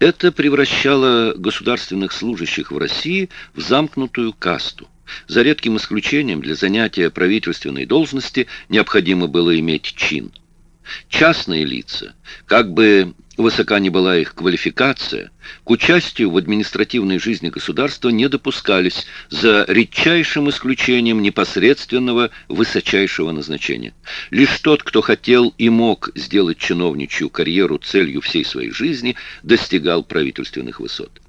Это превращало государственных служащих в России в замкнутую касту. За редким исключением для занятия правительственной должности необходимо было иметь чин. Частные лица, как бы высока ни была их квалификация, к участию в административной жизни государства не допускались, за редчайшим исключением непосредственного высочайшего назначения. Лишь тот, кто хотел и мог сделать чиновничью карьеру целью всей своей жизни, достигал правительственных высот.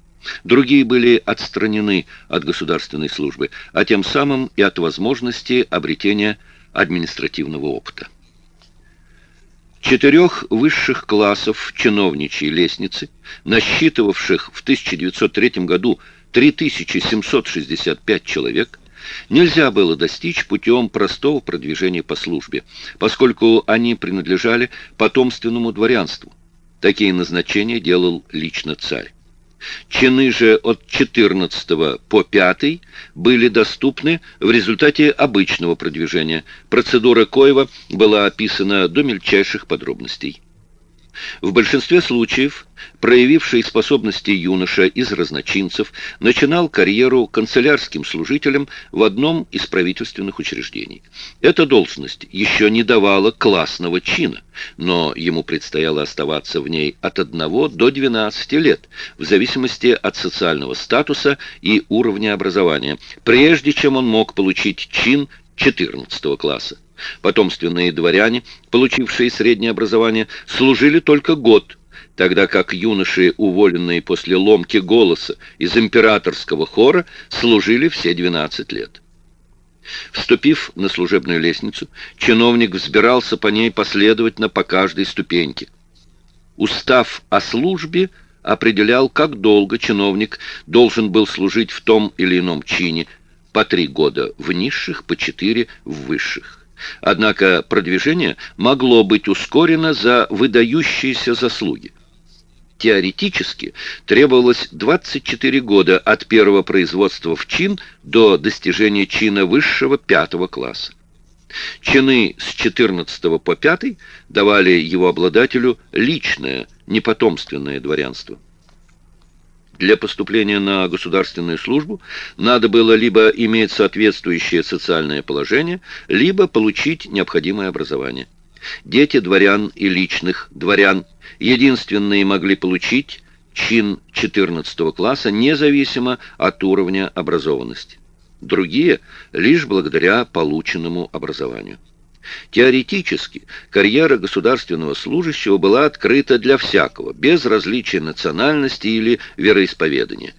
Другие были отстранены от государственной службы, а тем самым и от возможности обретения административного опыта. Четырех высших классов чиновничьей лестницы, насчитывавших в 1903 году 3765 человек, нельзя было достичь путем простого продвижения по службе, поскольку они принадлежали потомственному дворянству. Такие назначения делал лично царь. Чины же от 14 по 5 были доступны в результате обычного продвижения. Процедура Коева была описана до мельчайших подробностей. В большинстве случаев проявивший способности юноша из разночинцев начинал карьеру канцелярским служителем в одном из правительственных учреждений. Эта должность еще не давала классного чина, но ему предстояло оставаться в ней от 1 до 12 лет, в зависимости от социального статуса и уровня образования, прежде чем он мог получить чин 14 класса. Потомственные дворяне, получившие среднее образование, служили только год, тогда как юноши, уволенные после ломки голоса из императорского хора, служили все 12 лет. Вступив на служебную лестницу, чиновник взбирался по ней последовательно по каждой ступеньке. Устав о службе определял, как долго чиновник должен был служить в том или ином чине, по три года в низших, по четыре в высших. Однако продвижение могло быть ускорено за выдающиеся заслуги. Теоретически требовалось 24 года от первого производства в чин до достижения чина высшего пятого класса. Чины с 14 по 5 давали его обладателю личное, непотомственное дворянство. Для поступления на государственную службу надо было либо иметь соответствующее социальное положение, либо получить необходимое образование. Дети дворян и личных дворян единственные могли получить чин 14 класса независимо от уровня образованности. Другие – лишь благодаря полученному образованию. Теоретически карьера государственного служащего была открыта для всякого, без различия национальности или вероисповедания.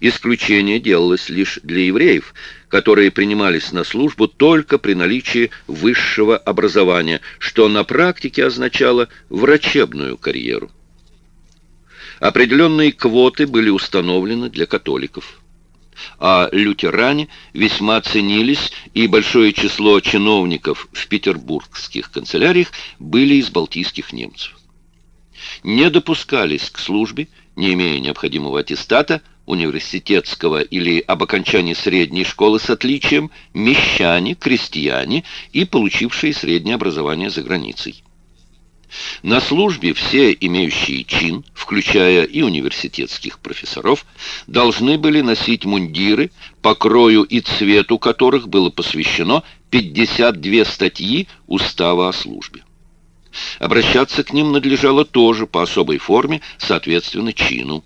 Исключение делалось лишь для евреев, которые принимались на службу только при наличии высшего образования, что на практике означало врачебную карьеру. Определенные квоты были установлены для католиков а лютеране весьма ценились, и большое число чиновников в петербургских канцеляриях были из балтийских немцев. Не допускались к службе, не имея необходимого аттестата, университетского или об окончании средней школы с отличием, мещане, крестьяне и получившие среднее образование за границей. На службе все имеющие чин, включая и университетских профессоров, должны были носить мундиры, по крою и цвету которых было посвящено 52 статьи Устава о службе. Обращаться к ним надлежало тоже по особой форме, соответственно чину.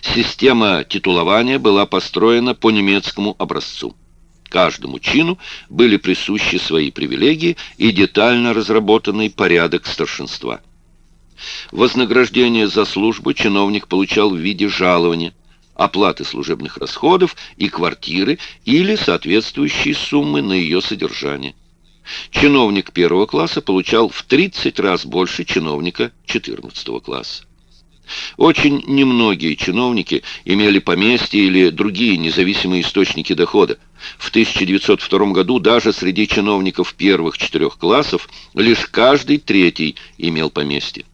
Система титулования была построена по немецкому образцу. Каждому чину были присущи свои привилегии и детально разработанный порядок старшинства. Вознаграждение за службу чиновник получал в виде жалования, оплаты служебных расходов и квартиры или соответствующие суммы на ее содержание. Чиновник первого класса получал в 30 раз больше чиновника 14 класса. Очень немногие чиновники имели поместье или другие независимые источники дохода. В 1902 году даже среди чиновников первых четырех классов лишь каждый третий имел поместье.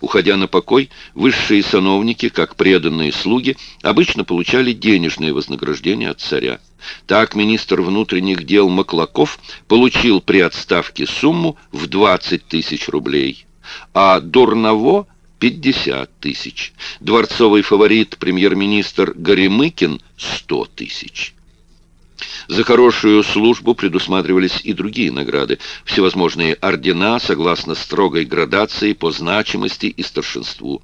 Уходя на покой, высшие сановники, как преданные слуги, обычно получали денежные вознаграждения от царя. Так министр внутренних дел Маклаков получил при отставке сумму в 20 тысяч рублей, а Дурново 50 тысяч. Дворцовый фаворит премьер-министр Горемыкин – 100 тысяч. За хорошую службу предусматривались и другие награды, всевозможные ордена, согласно строгой градации по значимости и старшинству.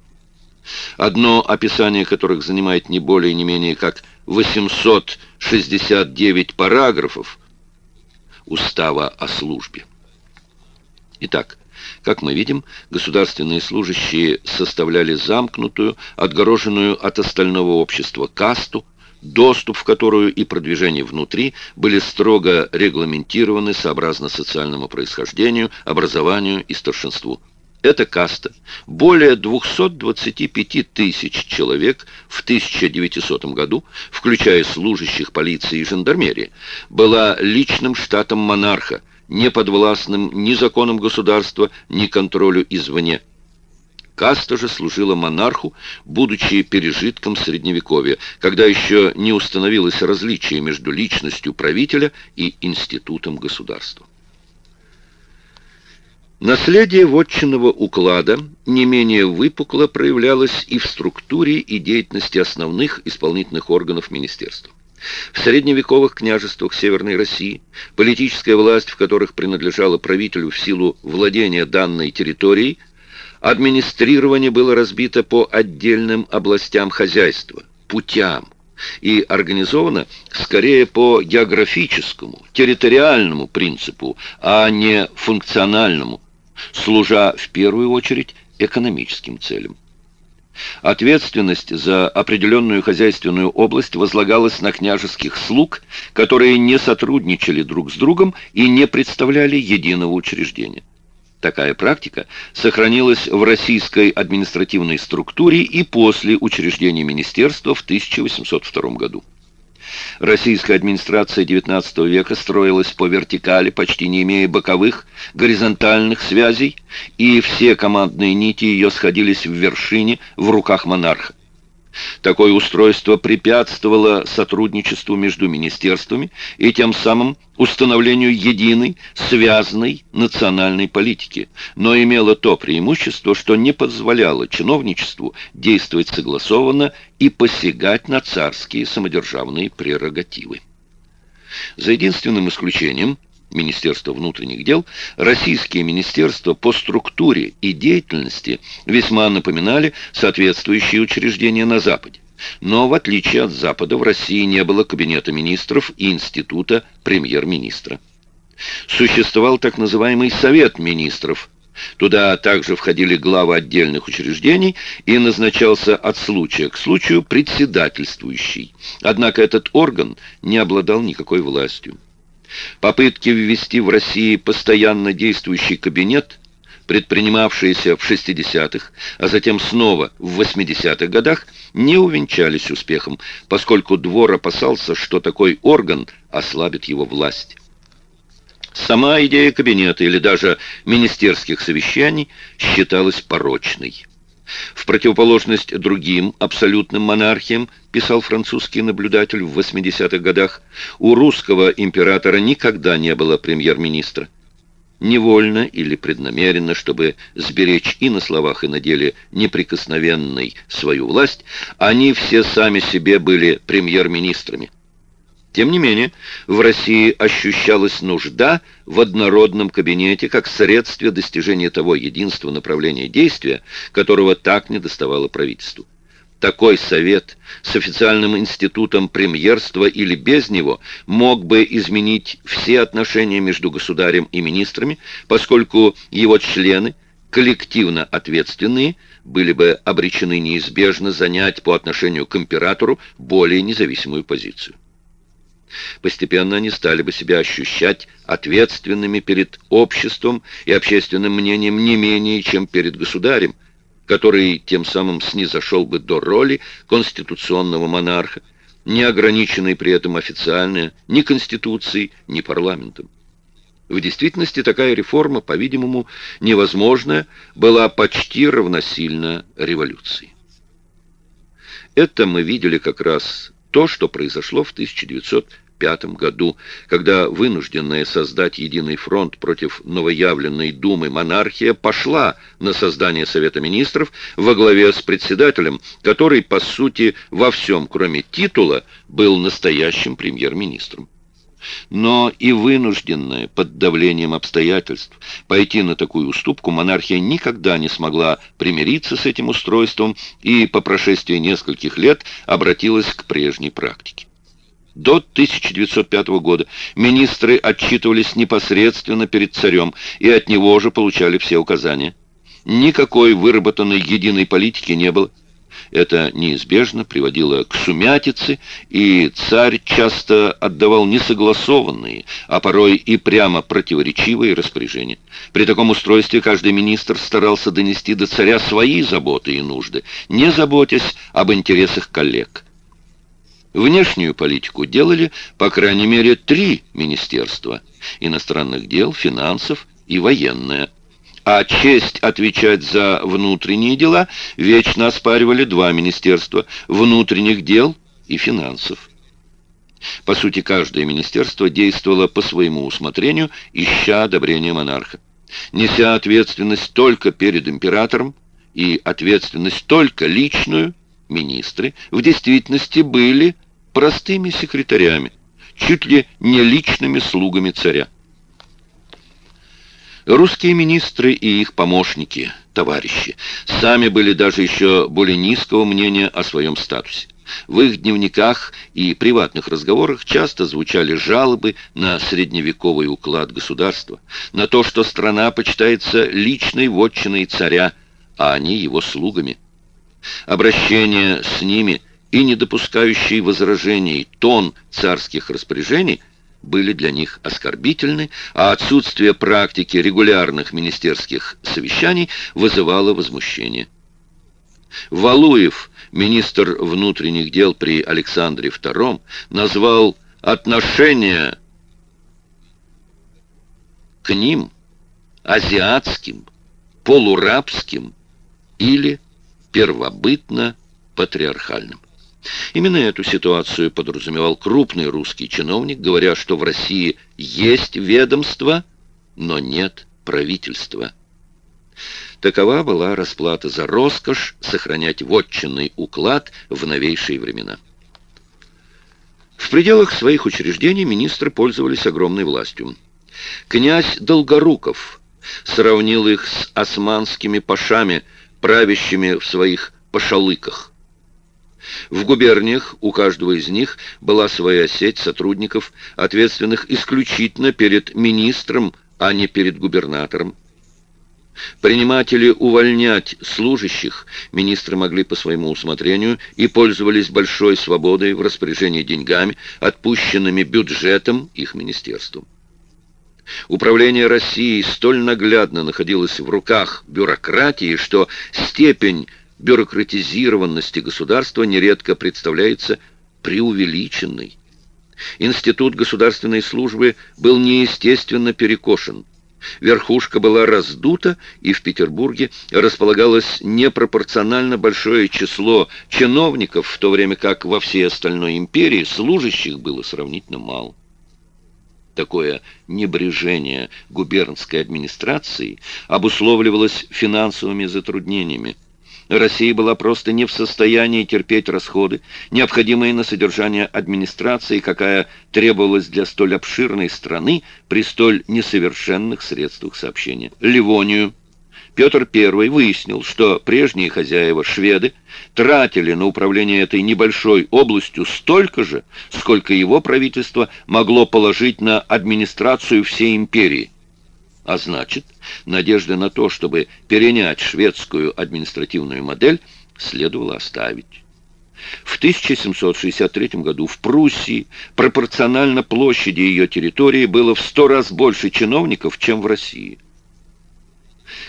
Одно описание которых занимает не более не менее как 869 параграфов Устава о службе. Итак, как мы видим, государственные служащие составляли замкнутую, отгороженную от остального общества касту, доступ в которую и продвижение внутри были строго регламентированы сообразно социальному происхождению, образованию и старшинству. Эта каста, более 225 тысяч человек в 1900 году, включая служащих полиции и жандармерии, была личным штатом монарха, не подвластным ни законам государства, ни контролю извне. Каста же служила монарху, будучи пережитком Средневековья, когда еще не установилось различие между личностью правителя и институтом государства. Наследие вотчинного уклада не менее выпукло проявлялось и в структуре и деятельности основных исполнительных органов министерства. В средневековых княжествах Северной России, политическая власть в которых принадлежала правителю в силу владения данной территорией, администрирование было разбито по отдельным областям хозяйства, путям, и организовано скорее по географическому, территориальному принципу, а не функциональному, служа в первую очередь экономическим целям. Ответственность за определенную хозяйственную область возлагалась на княжеских слуг, которые не сотрудничали друг с другом и не представляли единого учреждения. Такая практика сохранилась в российской административной структуре и после учреждения министерства в 1802 году. Российская администрация XIX века строилась по вертикали, почти не имея боковых, горизонтальных связей, и все командные нити ее сходились в вершине в руках монарха. Такое устройство препятствовало сотрудничеству между министерствами и тем самым установлению единой, связанной национальной политики, но имело то преимущество, что не позволяло чиновничеству действовать согласованно и посягать на царские самодержавные прерогативы. За единственным исключением – Министерства внутренних дел, российские министерства по структуре и деятельности весьма напоминали соответствующие учреждения на Западе. Но в отличие от Запада в России не было кабинета министров и института премьер-министра. Существовал так называемый Совет министров. Туда также входили главы отдельных учреждений и назначался от случая к случаю председательствующий. Однако этот орган не обладал никакой властью. Попытки ввести в России постоянно действующий кабинет, предпринимавшиеся в 60-х, а затем снова в 80-х годах, не увенчались успехом, поскольку двор опасался, что такой орган ослабит его власть. Сама идея кабинета или даже министерских совещаний считалась порочной. В противоположность другим абсолютным монархиям, писал французский наблюдатель в 80-х годах, у русского императора никогда не было премьер-министра. Невольно или преднамеренно, чтобы сберечь и на словах, и на деле неприкосновенной свою власть, они все сами себе были премьер-министрами. Тем не менее, в России ощущалась нужда в однородном кабинете как средстве достижения того единства направления действия, которого так недоставало правительству. Такой совет с официальным институтом премьерства или без него мог бы изменить все отношения между государем и министрами, поскольку его члены, коллективно ответственные, были бы обречены неизбежно занять по отношению к императору более независимую позицию. Постепенно они стали бы себя ощущать ответственными перед обществом и общественным мнением не менее, чем перед государем, который тем самым снизошел бы до роли конституционного монарха, не ограниченной при этом официально ни Конституцией, ни парламентом. В действительности такая реформа, по-видимому, невозможная, была почти равносильна революции. Это мы видели как раз то, что произошло в 1900 1905 году, когда вынужденная создать единый фронт против новоявленной Думы монархия пошла на создание Совета Министров во главе с председателем, который, по сути, во всем, кроме титула, был настоящим премьер-министром но и вынужденная под давлением обстоятельств пойти на такую уступку монархия никогда не смогла примириться с этим устройством и по прошествии нескольких лет обратилась к прежней практике. До 1905 года министры отчитывались непосредственно перед царем и от него же получали все указания. Никакой выработанной единой политики не было. Это неизбежно приводило к сумятице, и царь часто отдавал несогласованные, а порой и прямо противоречивые распоряжения. При таком устройстве каждый министр старался донести до царя свои заботы и нужды, не заботясь об интересах коллег. Внешнюю политику делали, по крайней мере, три министерства – иностранных дел, финансов и военное – а честь отвечать за внутренние дела вечно оспаривали два министерства – внутренних дел и финансов. По сути, каждое министерство действовало по своему усмотрению, ища одобрения монарха. Неся ответственность только перед императором и ответственность только личную, министры в действительности были простыми секретарями, чуть ли не личными слугами царя. Русские министры и их помощники, товарищи, сами были даже еще более низкого мнения о своем статусе. В их дневниках и приватных разговорах часто звучали жалобы на средневековый уклад государства, на то, что страна почитается личной вотчиной царя, а они его слугами. Обращение с ними и не допускающий возражений тон царских распоряжений – были для них оскорбительны, а отсутствие практики регулярных министерских совещаний вызывало возмущение. Валуев, министр внутренних дел при Александре II, назвал отношение к ним азиатским, полурабским или первобытно-патриархальным. Именно эту ситуацию подразумевал крупный русский чиновник, говоря, что в России есть ведомство, но нет правительства. Такова была расплата за роскошь сохранять вотчинный уклад в новейшие времена. В пределах своих учреждений министры пользовались огромной властью. Князь Долгоруков сравнил их с османскими пашами, правящими в своих пашалыках. В губерниях у каждого из них была своя сеть сотрудников, ответственных исключительно перед министром, а не перед губернатором. Принимать или увольнять служащих министры могли по своему усмотрению и пользовались большой свободой в распоряжении деньгами, отпущенными бюджетом их министерством. Управление Россией столь наглядно находилось в руках бюрократии, что степень бюрократизированности государства нередко представляется преувеличенной. Институт государственной службы был неестественно перекошен. Верхушка была раздута, и в Петербурге располагалось непропорционально большое число чиновников, в то время как во всей остальной империи служащих было сравнительно мало. Такое небрежение губернской администрации обусловливалось финансовыми затруднениями. Россия была просто не в состоянии терпеть расходы, необходимые на содержание администрации, какая требовалась для столь обширной страны при столь несовершенных средствах сообщения. Ливонию Петр I выяснил, что прежние хозяева, шведы, тратили на управление этой небольшой областью столько же, сколько его правительство могло положить на администрацию всей империи – а значит, надежды на то, чтобы перенять шведскую административную модель, следовало оставить. В 1763 году в Пруссии пропорционально площади ее территории было в сто раз больше чиновников, чем в России.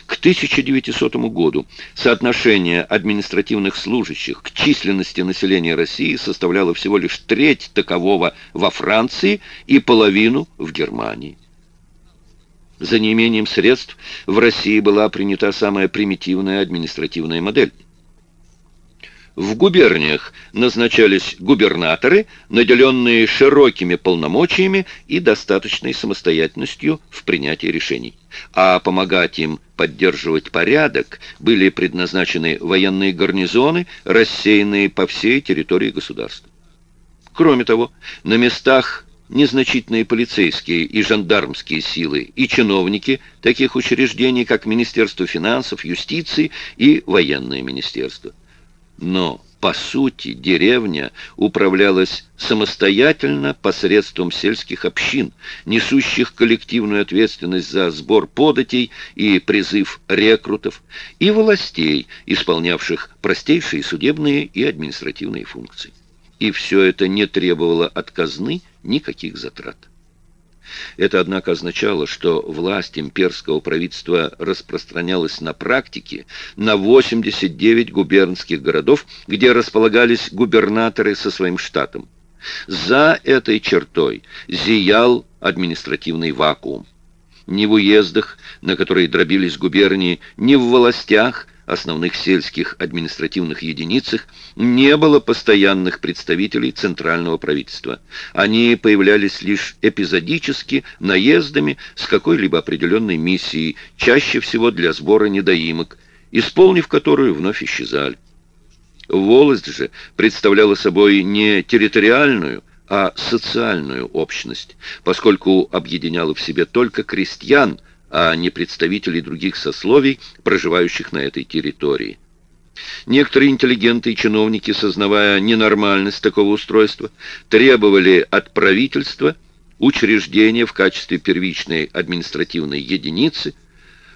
К 1900 году соотношение административных служащих к численности населения России составляло всего лишь треть такового во Франции и половину в Германии. За неимением средств в России была принята самая примитивная административная модель. В губерниях назначались губернаторы, наделенные широкими полномочиями и достаточной самостоятельностью в принятии решений. А помогать им поддерживать порядок были предназначены военные гарнизоны, рассеянные по всей территории государства. Кроме того, на местах незначительные полицейские и жандармские силы и чиновники таких учреждений, как Министерство финансов, юстиции и военное министерство. Но, по сути, деревня управлялась самостоятельно посредством сельских общин, несущих коллективную ответственность за сбор податей и призыв рекрутов, и властей, исполнявших простейшие судебные и административные функции. И все это не требовало от казны никаких затрат. Это, однако, означало, что власть имперского правительства распространялась на практике на 89 губернских городов, где располагались губернаторы со своим штатом. За этой чертой зиял административный вакуум. Ни в уездах, на которые дробились губернии, ни в властях – основных сельских административных единицах не было постоянных представителей центрального правительства. Они появлялись лишь эпизодически, наездами, с какой-либо определенной миссией, чаще всего для сбора недоимок, исполнив которую вновь исчезали. Волость же представляла собой не территориальную, а социальную общность, поскольку объединяла в себе только крестьян – а не представителей других сословий, проживающих на этой территории. Некоторые интеллигенты и чиновники, сознавая ненормальность такого устройства, требовали от правительства учреждения в качестве первичной административной единицы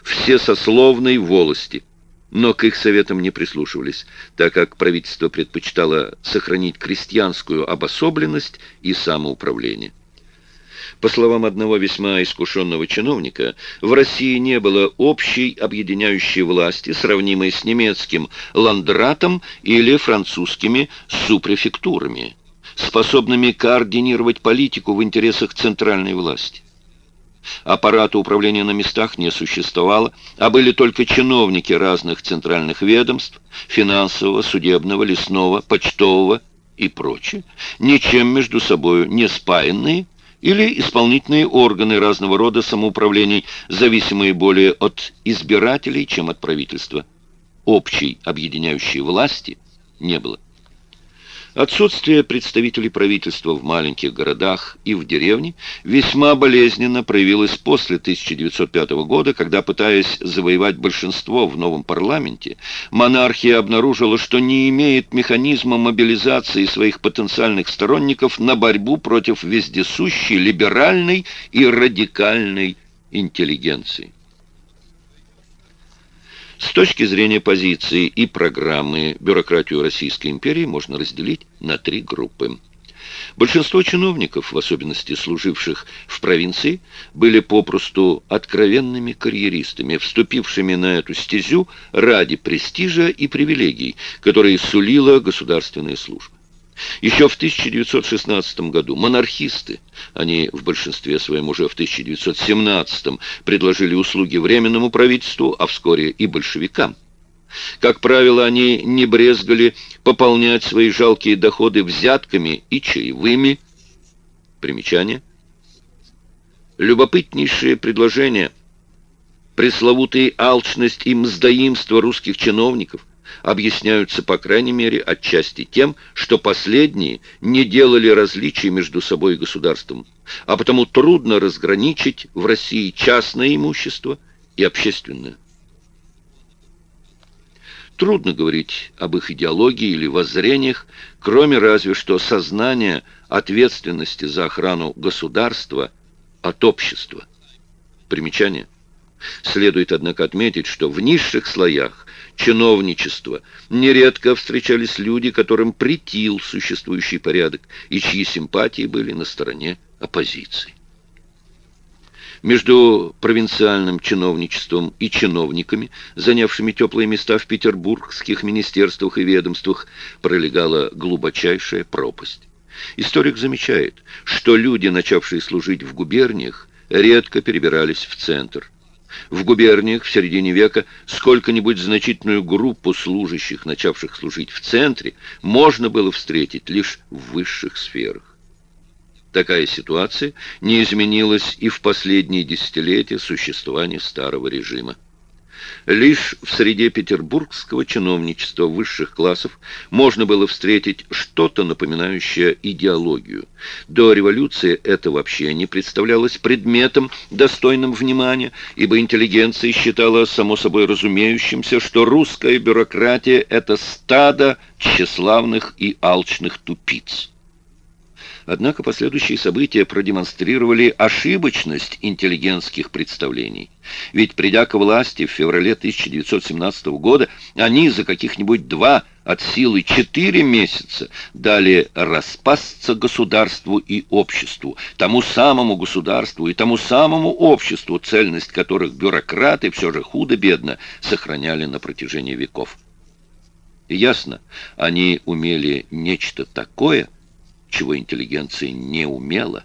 всесословной волости, но к их советам не прислушивались, так как правительство предпочитало сохранить крестьянскую обособленность и самоуправление. По словам одного весьма искушенного чиновника, в России не было общей объединяющей власти, сравнимой с немецким ландратом или французскими супрефектурами, способными координировать политику в интересах центральной власти. Аппарата управления на местах не существовало, а были только чиновники разных центральных ведомств, финансового, судебного, лесного, почтового и прочее, ничем между собой не спаянные, или исполнительные органы разного рода самоуправлений, зависимые более от избирателей, чем от правительства. Общей объединяющей власти не было. Отсутствие представителей правительства в маленьких городах и в деревне весьма болезненно проявилось после 1905 года, когда, пытаясь завоевать большинство в новом парламенте, монархия обнаружила, что не имеет механизма мобилизации своих потенциальных сторонников на борьбу против вездесущей либеральной и радикальной интеллигенции. С точки зрения позиции и программы бюрократию Российской империи можно разделить на три группы. Большинство чиновников, в особенности служивших в провинции, были попросту откровенными карьеристами, вступившими на эту стезю ради престижа и привилегий, которые сулила государственная служба. Еще в 1916 году монархисты, они в большинстве своем уже в 1917 предложили услуги Временному правительству, а вскоре и большевикам. Как правило, они не брезгали пополнять свои жалкие доходы взятками и чаевыми. Примечание. Любопытнейшее предложение. Пресловутые алчность и мздоимство русских чиновников – объясняются, по крайней мере, отчасти тем, что последние не делали различий между собой и государством, а потому трудно разграничить в России частное имущество и общественное. Трудно говорить об их идеологии или воззрениях, кроме разве что сознания ответственности за охрану государства от общества. Примечание. Следует, однако, отметить, что в низших слоях чиновничества нередко встречались люди, которым претил существующий порядок и чьи симпатии были на стороне оппозиции. Между провинциальным чиновничеством и чиновниками, занявшими теплые места в петербургских министерствах и ведомствах, пролегала глубочайшая пропасть. Историк замечает, что люди, начавшие служить в губерниях, редко перебирались в центр. В губерниях в середине века сколько-нибудь значительную группу служащих, начавших служить в центре, можно было встретить лишь в высших сферах. Такая ситуация не изменилась и в последние десятилетия существования старого режима. Лишь в среде петербургского чиновничества высших классов можно было встретить что-то напоминающее идеологию. До революции это вообще не представлялось предметом, достойным внимания, ибо интеллигенция считала само собой разумеющимся, что русская бюрократия – это стадо тщеславных и алчных тупиц. Однако последующие события продемонстрировали ошибочность интеллигентских представлений. Ведь придя к власти в феврале 1917 года, они за каких-нибудь два от силы четыре месяца дали распасться государству и обществу, тому самому государству и тому самому обществу, цельность которых бюрократы все же худо-бедно сохраняли на протяжении веков. ясно, они умели нечто такое, чего интеллигенция не умела.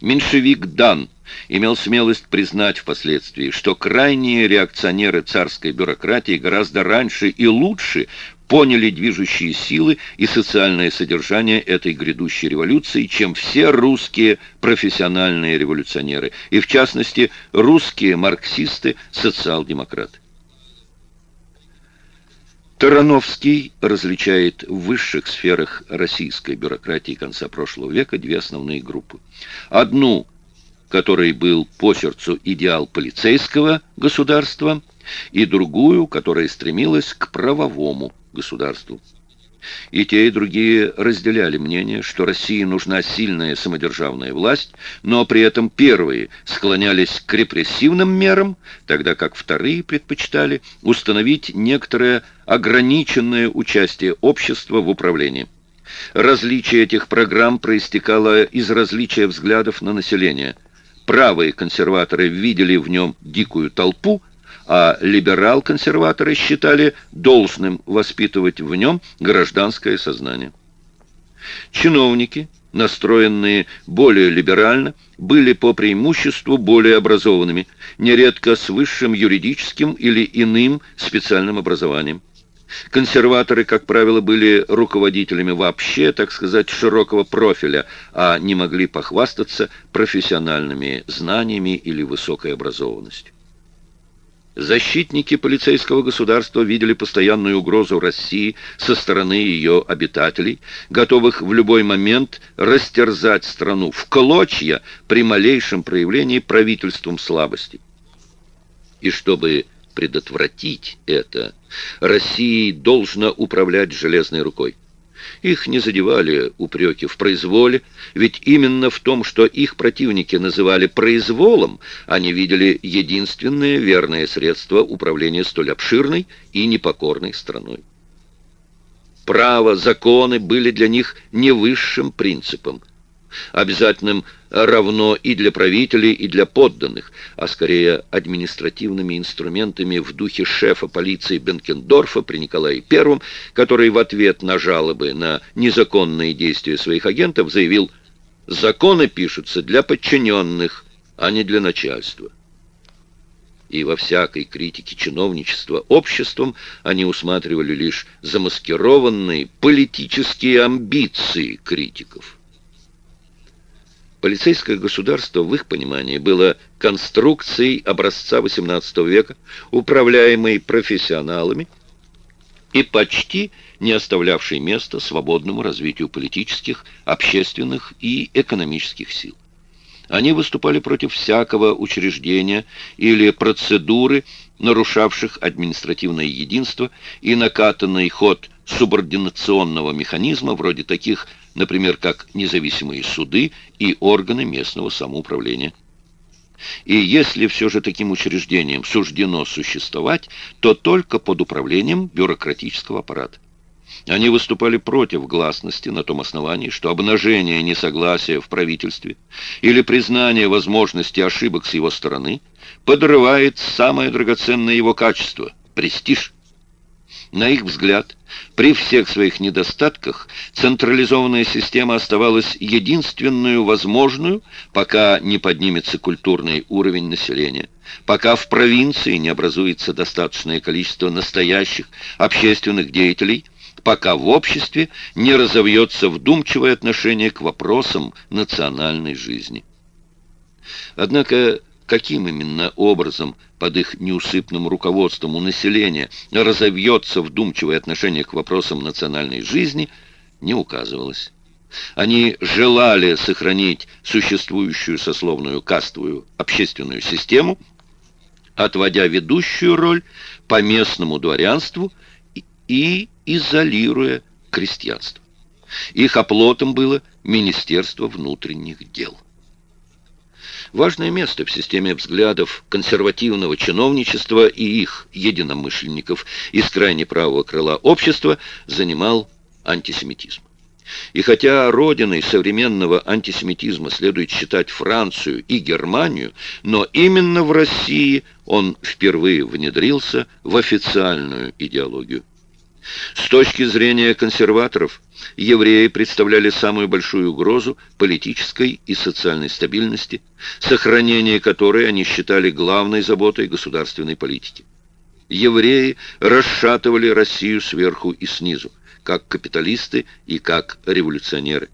Меньшевик Дан имел смелость признать впоследствии, что крайние реакционеры царской бюрократии гораздо раньше и лучше поняли движущие силы и социальное содержание этой грядущей революции, чем все русские профессиональные революционеры, и в частности русские марксисты-социал-демократы. Тарановский различает в высших сферах российской бюрократии конца прошлого века две основные группы. Одну, которой был по сердцу идеал полицейского государства, и другую, которая стремилась к правовому государству. И те, и другие разделяли мнение, что России нужна сильная самодержавная власть, но при этом первые склонялись к репрессивным мерам, тогда как вторые предпочитали установить некоторое ограниченное участие общества в управлении. Различие этих программ проистекало из различия взглядов на население. Правые консерваторы видели в нем дикую толпу, а либерал-консерваторы считали должным воспитывать в нем гражданское сознание. Чиновники, настроенные более либерально, были по преимуществу более образованными, нередко с высшим юридическим или иным специальным образованием. Консерваторы, как правило, были руководителями вообще, так сказать, широкого профиля, а не могли похвастаться профессиональными знаниями или высокой образованностью. Защитники полицейского государства видели постоянную угрозу России со стороны ее обитателей, готовых в любой момент растерзать страну в клочья при малейшем проявлении правительством слабости. И чтобы предотвратить это, Россией должно управлять железной рукой. Их не задевали упреки в произволе, ведь именно в том, что их противники называли произволом, они видели единственное верное средство управления столь обширной и непокорной страной. Право, законы были для них не высшим принципом – обязательным равно и для правителей, и для подданных, а скорее административными инструментами в духе шефа полиции Бенкендорфа при Николае I, который в ответ на жалобы на незаконные действия своих агентов заявил «Законы пишутся для подчиненных, а не для начальства» и во всякой критике чиновничества обществом они усматривали лишь замаскированные политические амбиции критиков. Полицейское государство в их понимании было конструкцией образца XVIII века, управляемой профессионалами и почти не оставлявшей места свободному развитию политических, общественных и экономических сил. Они выступали против всякого учреждения или процедуры, нарушавших административное единство и накатанный ход субординационного механизма, вроде таких например, как независимые суды и органы местного самоуправления. И если все же таким учреждениям суждено существовать, то только под управлением бюрократического аппарата. Они выступали против гласности на том основании, что обнажение несогласия в правительстве или признание возможности ошибок с его стороны подрывает самое драгоценное его качество – престиж. На их взгляд, при всех своих недостатках централизованная система оставалась единственную возможную, пока не поднимется культурный уровень населения, пока в провинции не образуется достаточное количество настоящих общественных деятелей, пока в обществе не разовьется вдумчивое отношение к вопросам национальной жизни. Однако каким именно образом под их неусыпным руководством у населения разовьется вдумчивое отношение к вопросам национальной жизни, не указывалось. Они желали сохранить существующую сословную кастовую общественную систему, отводя ведущую роль по местному дворянству и изолируя крестьянство. Их оплотом было Министерство внутренних дел. Важное место в системе взглядов консервативного чиновничества и их единомышленников из крайне правого крыла общества занимал антисемитизм. И хотя родиной современного антисемитизма следует считать Францию и Германию, но именно в России он впервые внедрился в официальную идеологию. С точки зрения консерваторов, евреи представляли самую большую угрозу политической и социальной стабильности, сохранение которой они считали главной заботой государственной политики. Евреи расшатывали Россию сверху и снизу, как капиталисты и как революционеры.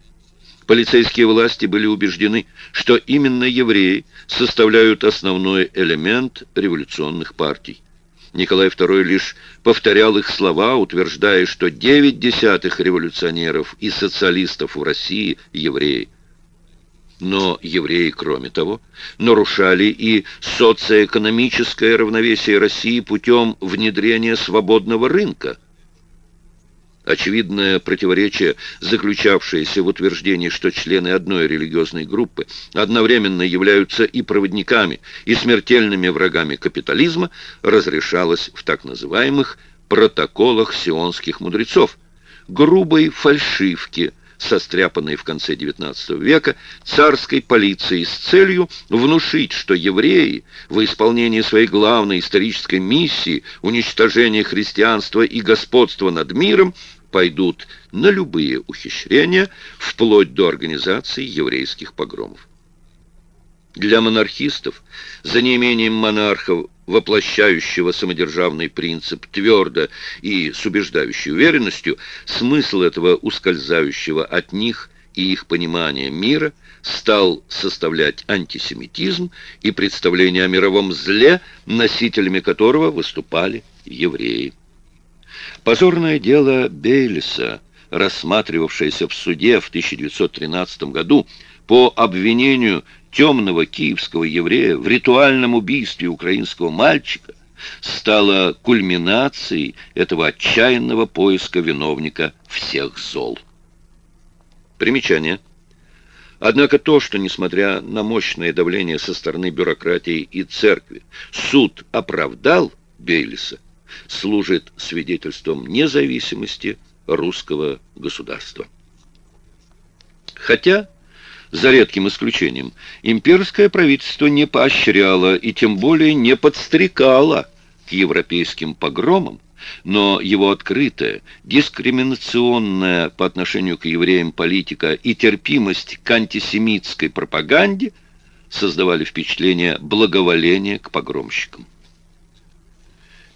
Полицейские власти были убеждены, что именно евреи составляют основной элемент революционных партий. Николай II лишь повторял их слова, утверждая, что девять десятых революционеров и социалистов в России – евреи. Но евреи, кроме того, нарушали и социоэкономическое равновесие России путем внедрения свободного рынка – Очевидное противоречие, заключавшееся в утверждении, что члены одной религиозной группы одновременно являются и проводниками, и смертельными врагами капитализма, разрешалось в так называемых протоколах сионских мудрецов, грубой фальшивке, состряпанной в конце XIX века царской полицией с целью внушить, что евреи в исполнении своей главной исторической миссии уничтожения христианства и господства над миром пойдут на любые ухищрения, вплоть до организации еврейских погромов. Для монархистов, за неимением монархов, воплощающего самодержавный принцип твердо и с убеждающей уверенностью, смысл этого ускользающего от них и их понимания мира стал составлять антисемитизм и представление о мировом зле, носителями которого выступали евреи. Позорное дело Бейлиса, рассматривавшееся в суде в 1913 году по обвинению темного киевского еврея в ритуальном убийстве украинского мальчика, стало кульминацией этого отчаянного поиска виновника всех зол. Примечание. Однако то, что, несмотря на мощное давление со стороны бюрократии и церкви, суд оправдал Бейлиса, служит свидетельством независимости русского государства. Хотя, за редким исключением, имперское правительство не поощряло и тем более не подстрекало к европейским погромам, но его открытая, дискриминационная по отношению к евреям политика и терпимость к антисемитской пропаганде создавали впечатление благоволения к погромщикам.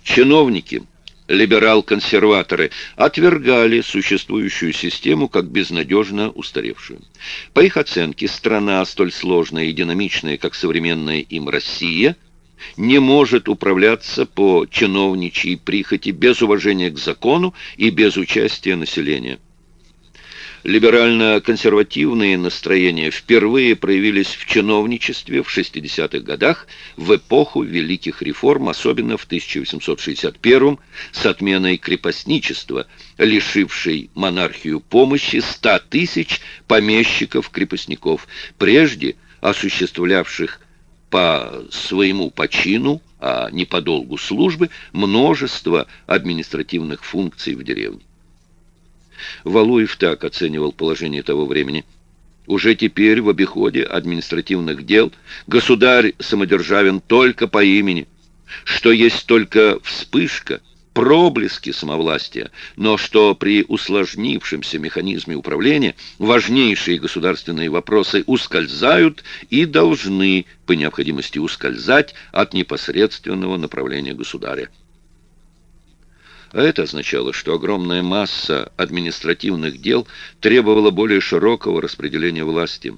Чиновники, либерал-консерваторы, отвергали существующую систему как безнадежно устаревшую. По их оценке, страна, столь сложная и динамичная, как современная им Россия, не может управляться по чиновничьей прихоти без уважения к закону и без участия населения. Либерально-консервативные настроения впервые проявились в чиновничестве в 60-х годах в эпоху великих реформ, особенно в 1861 с отменой крепостничества, лишившей монархию помощи 100 тысяч помещиков-крепостников, прежде осуществлявших по своему почину, а не по долгу службы, множество административных функций в деревне. Валуев так оценивал положение того времени. Уже теперь в обиходе административных дел государь самодержавен только по имени, что есть только вспышка, проблески самовластия, но что при усложнившемся механизме управления важнейшие государственные вопросы ускользают и должны по необходимости ускользать от непосредственного направления государя. А это означало, что огромная масса административных дел требовала более широкого распределения власти.